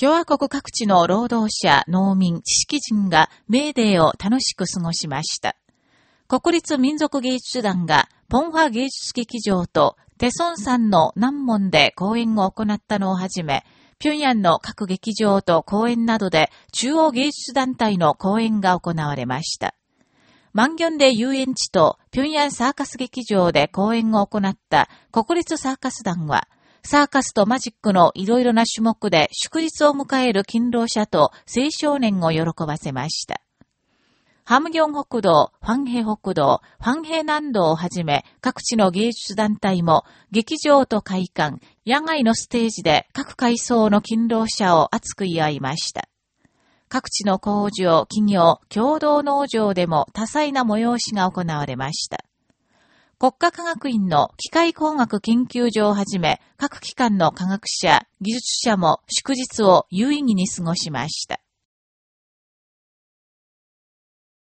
共和国各地の労働者、農民、知識人がメーデーを楽しく過ごしました。国立民族芸術団がポンファ芸術劇場とテソン山の南門で公演を行ったのをはじめ、平壌の各劇場と公演などで中央芸術団体の公演が行われました。万ンで遊園地と平壌サーカス劇場で公演を行った国立サーカス団は、サーカスとマジックのいろいろな種目で祝日を迎える勤労者と青少年を喜ばせました。ハムギョン北道、ファンヘ北道、ファンヘ南道をはじめ、各地の芸術団体も、劇場と会館、野外のステージで各階層の勤労者を熱く祝いました。各地の工場、企業、共同農場でも多彩な催しが行われました。国家科学院の機械工学研究所をはじめ、各機関の科学者、技術者も祝日を有意義に過ごしました。